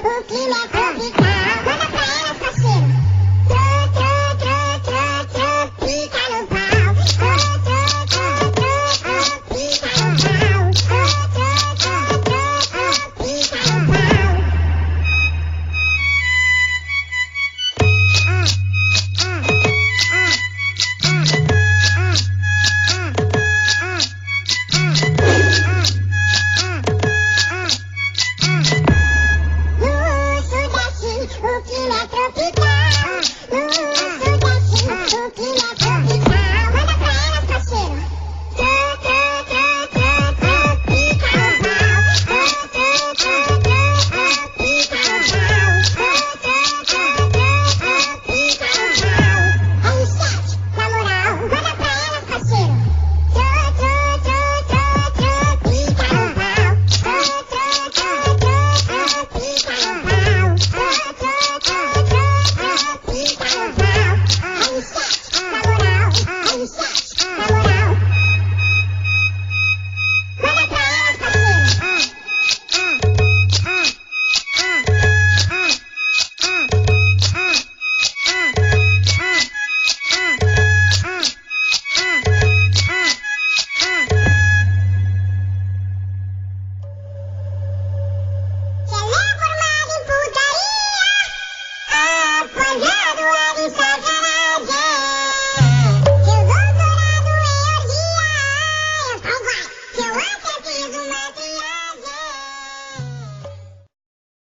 Uquila, uquila. Este,